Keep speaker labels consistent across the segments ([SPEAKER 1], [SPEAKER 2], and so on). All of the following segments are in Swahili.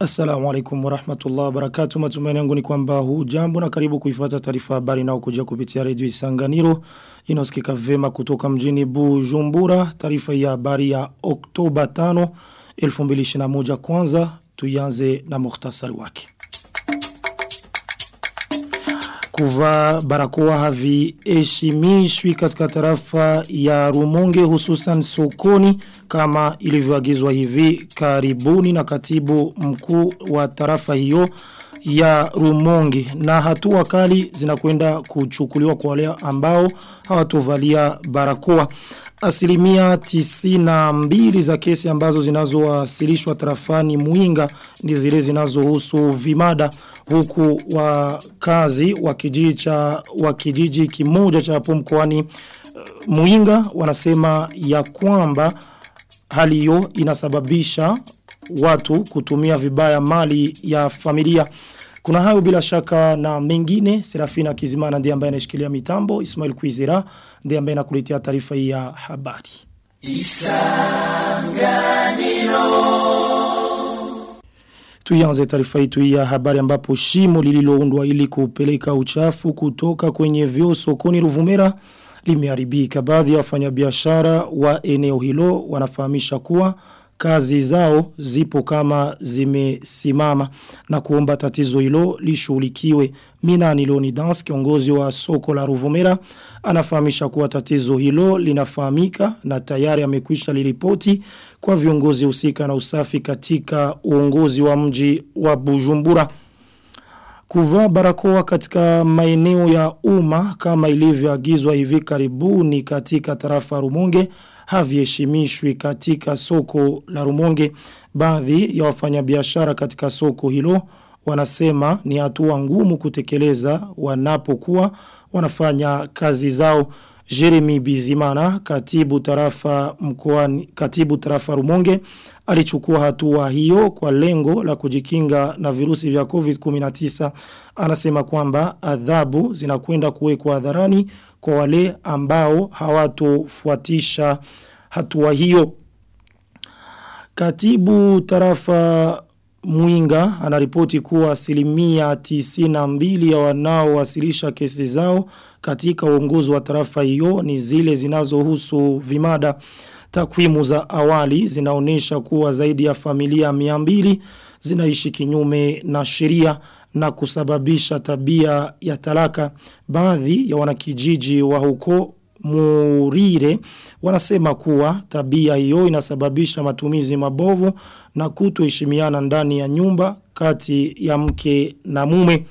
[SPEAKER 1] Assalamu alaikum warahmatullahi wabarakatuh. Matumaini yangu ni kwamba hujambo na karibu kuifuata taarifa habari na kuja kupitia redio Isanganiro. Inasikika vema kutoka mjini Bujumbura. Taarifa ya habari ya Oktoba 5 2021 kwanza tuianze na muhtasari wake. Kuvaa barakoa haviheshimishwi katika tarafa ya Rumonge hususan sokoni kama ilivyoagizwa hivi karibuni na katibu mkuu wa tarafa hiyo ya Rumonge na hatua kali zinakwenda kuchukuliwa kwa wale ambao hawatovalia barakoa. Asilimia tisina mbili za kesi ambazo zinazowasilishwa tarafani Muinga ni zile zinazohusu vimada huku wakazi wa kijiji cha wa kijiji kimoja cha hapo mkoani uh, Muinga wanasema ya kwamba hali hiyo inasababisha watu kutumia vibaya mali ya familia. Kuna hayo bila shaka na mengine Serafina Kizimana ndiye ambaye anashikilia mitambo Ismail Kuizera ndiye ambaye anakuletea taarifa hii ya habari. Isanganiro Tuianze taarifa yetu ya habari ambapo shimo lililoundwa ili kupeleka uchafu kutoka kwenye vyoo sokoni Ruvumera limeharibika. Baadhi ya wafanyabiashara wa eneo hilo wanafahamisha kuwa kazi zao zipo kama zimesimama na kuomba tatizo hilo lishughulikiwe. Mina Niloni Dance kiongozi wa soko la Ruvumera anafahamisha kuwa tatizo hilo linafahamika na tayari amekwisha liripoti kwa viongozi husika na usafi katika uongozi wa mji wa Bujumbura. Kuvaa barakoa katika maeneo ya umma kama ilivyoagizwa hivi karibuni katika tarafa Rumonge haviheshimishwi katika soko la Rumonge. Baadhi ya wafanyabiashara katika soko hilo wanasema ni hatua ngumu kutekeleza wanapokuwa wanafanya kazi zao. Jeremy Bizimana, katibu tarafa mkoani, katibu tarafa Rumonge, alichukua hatua hiyo kwa lengo la kujikinga na virusi vya COVID-19. Anasema kwamba adhabu zinakwenda kuwekwa hadharani kwa wale ambao hawatofuatisha hatua hiyo. Katibu tarafa Mwinga anaripoti kuwa asilimia tisina mbili ya wanaowasilisha kesi zao katika uongozi wa tarafa hiyo ni zile zinazohusu vimada. Takwimu za awali zinaonesha kuwa zaidi ya familia miambili zinaishi kinyume na sheria na kusababisha tabia ya talaka. Baadhi ya wanakijiji wa huko Murire wanasema kuwa tabia hiyo inasababisha matumizi mabovu na kutoheshimiana ndani ya nyumba kati ya mke na mume.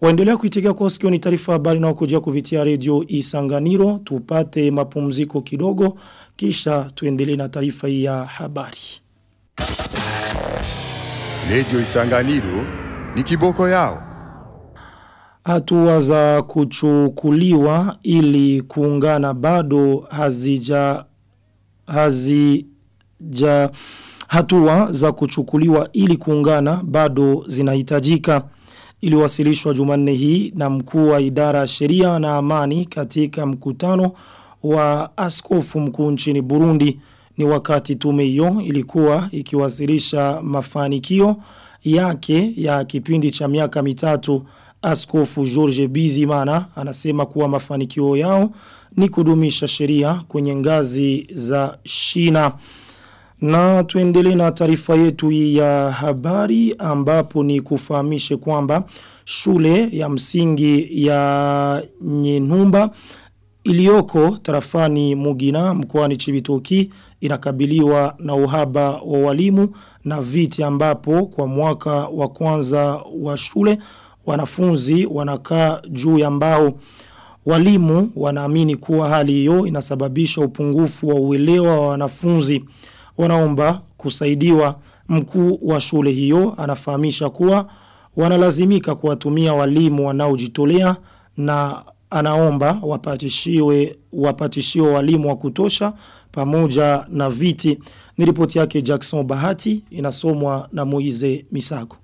[SPEAKER 1] Waendelea kuitegea kwa sikio ni taarifa habari na kuja kupitia redio Isanganiro tupate mapumziko kidogo kisha tuendelee na taarifa hii ya habari.
[SPEAKER 2] Redio Isanganiro ni kiboko yao.
[SPEAKER 1] Hatua za kuchukuliwa ili kuungana bado hazija hazija hatua za kuchukuliwa ili kuungana bado zinahitajika. Iliwasilishwa Jumanne hii na mkuu wa idara ya sheria na amani katika mkutano wa askofu mkuu nchini Burundi. Ni wakati tume hiyo ilikuwa ikiwasilisha mafanikio yake ya kipindi cha miaka mitatu Askofu George Bizimana anasema kuwa mafanikio yao ni kudumisha sheria kwenye ngazi za shina. Na tuendelee na taarifa yetu ya habari ambapo ni kufahamishe kwamba shule ya msingi ya Nyenumba iliyoko tarafani Mugina mkoani Chibitoki inakabiliwa na uhaba wa walimu na viti ambapo kwa mwaka wa kwanza wa shule wanafunzi wanakaa juu ya mbao. Walimu wanaamini kuwa hali hiyo inasababisha upungufu wa uelewa wa wanafunzi. Wanaomba kusaidiwa mkuu wa shule hiyo anafahamisha kuwa wanalazimika kuwatumia walimu wanaojitolea na anaomba wapatishiwe wapatishiwe walimu wa kutosha pamoja na viti. Ni ripoti yake Jackson Bahati inasomwa na Moize Misago.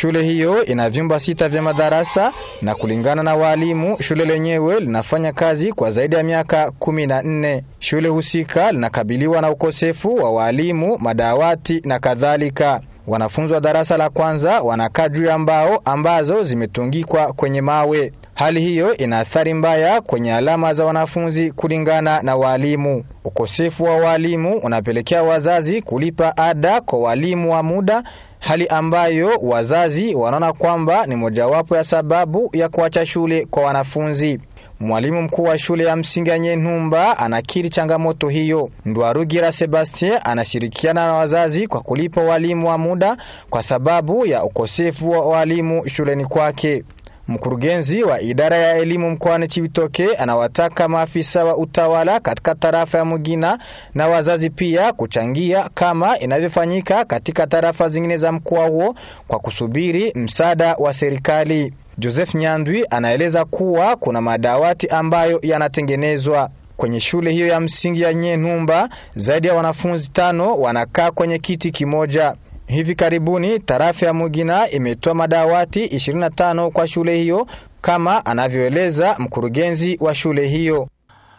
[SPEAKER 3] Shule hiyo ina vyumba sita vya madarasa na kulingana na walimu, shule lenyewe linafanya kazi kwa zaidi ya miaka kumi na nne. Shule husika linakabiliwa na ukosefu wa walimu, madawati na kadhalika. Wanafunzi wa darasa la kwanza wanakaa juu ya mbao ambazo zimetungikwa kwenye mawe. Hali hiyo ina athari mbaya kwenye alama za wanafunzi kulingana na walimu. Ukosefu wa walimu unapelekea wazazi kulipa ada kwa walimu wa muda, hali ambayo wazazi wanaona kwamba ni mojawapo ya sababu ya kuacha shule kwa wanafunzi. Mwalimu mkuu wa shule ya msingi ya Nyentumba anakiri changamoto hiyo. Ndwarugira Sebastien anashirikiana na wazazi kwa kulipa walimu wa muda kwa sababu ya ukosefu wa walimu shuleni kwake. Mkurugenzi wa idara ya elimu mkoani Chibitoke anawataka maafisa wa utawala katika tarafa ya Mugina na wazazi pia kuchangia kama inavyofanyika katika tarafa zingine za mkoa huo kwa kusubiri msaada wa serikali. Joseph Nyandwi anaeleza kuwa kuna madawati ambayo yanatengenezwa kwenye shule hiyo ya msingi ya Nyenumba. Zaidi ya wanafunzi tano wanakaa kwenye kiti kimoja. Hivi karibuni tarafa ya Mugina imetoa madawati 25 kwa shule hiyo kama anavyoeleza mkurugenzi wa shule hiyo.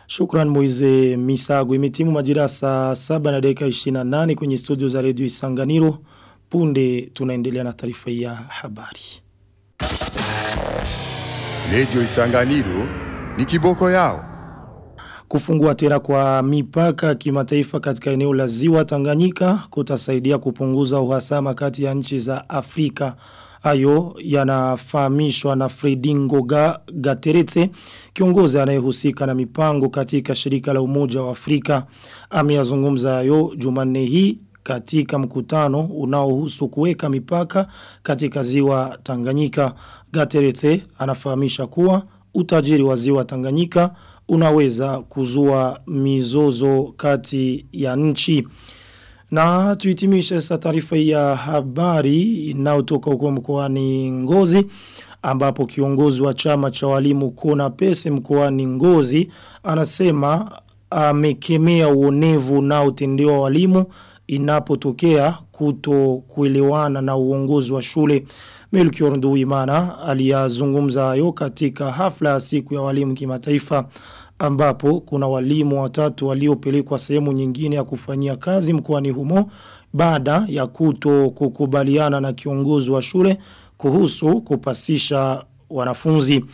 [SPEAKER 1] Shukran Moize Misago imetimu majira saa 7 na dakika 28 kwenye studio za Radio Isanganiro. Punde tunaendelea na taarifa ya habari.
[SPEAKER 2] Radio Isanganiro ni kiboko yao.
[SPEAKER 1] Kufungua tena kwa mipaka kimataifa katika eneo la ziwa Tanganyika kutasaidia kupunguza uhasama kati ya nchi za Afrika. Hayo yanafahamishwa na Fredingo Ga, Gateretse, kiongozi anayehusika na mipango katika shirika la umoja wa Afrika. Ameyazungumza hayo Jumanne hii katika mkutano unaohusu kuweka mipaka katika ziwa Tanganyika. Gateretse anafahamisha kuwa utajiri wa ziwa Tanganyika unaweza kuzua mizozo kati ya nchi. Na tuitimishe sa taarifa ya habari inayotoka huko mkoani Ngozi ambapo kiongozi wa chama cha walimu Kona Pese mkoani Ngozi anasema amekemea uonevu na unaotendewa walimu inapotokea kuto kuelewana na uongozi wa shule. Melchior Nduwimana aliyazungumza hayo katika hafla ya siku ya walimu kimataifa ambapo kuna walimu watatu waliopelekwa sehemu nyingine ya kufanyia kazi mkoani humo baada ya kuto kukubaliana na kiongozi wa shule kuhusu kupasisha wanafunzi.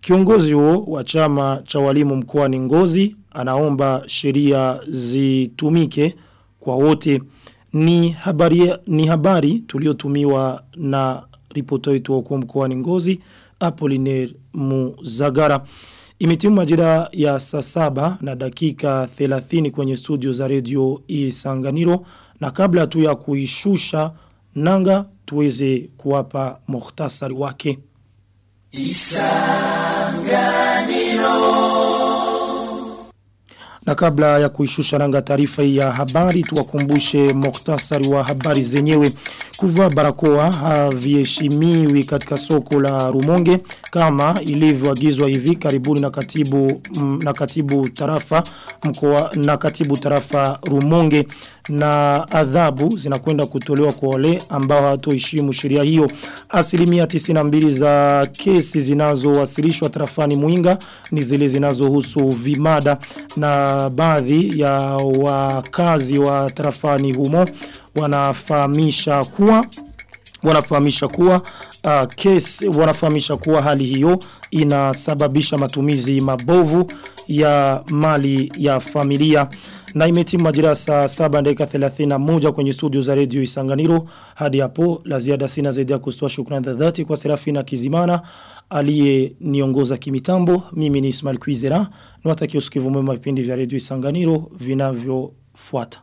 [SPEAKER 1] Kiongozi huo wa chama cha walimu mkoani Ngozi anaomba sheria zitumike kwa wote. Ni habari ni habari tuliotumiwa na ripoti yetu kwa mkoani Ngozi Apollinaire Muzagara. Imetimu majira ya saa saba na dakika 30 kwenye studio za radio Isanganiro na kabla tu ya kuishusha nanga tuweze kuwapa muhtasari wake. Na kabla ya kuishusha ranga taarifa ya habari tuwakumbushe muktasari wa habari zenyewe. Kuvaa barakoa havieshimiwi katika soko la Rumonge kama ilivyoagizwa hivi karibuni na katibu m, na katibu tarafa mkoa na katibu tarafa Rumonge na adhabu zinakwenda kutolewa kwa wale ambao hawatoheshimu sheria hiyo. Asilimia 92 za kesi zinazowasilishwa tarafani Muinga ni zile zinazohusu vimada na baadhi ya wakazi wa tarafani humo. Wanafahamisha kuwa wanafahamisha kuwa uh, kesi wanafahamisha kuwa hali hiyo inasababisha matumizi mabovu ya mali ya familia na imetimu majira saa saba dakika 31 kwenye studio za redio Isanganiro hadi hapo la ziada sina zaidi ya kustoa shukrani za dhati kwa Serafina Kizimana aliye niongoza kimitambo mimi ni Ismail Kwizera niwatakia usikivu mwema vipindi vya redio Isanganiro vinavyofuata.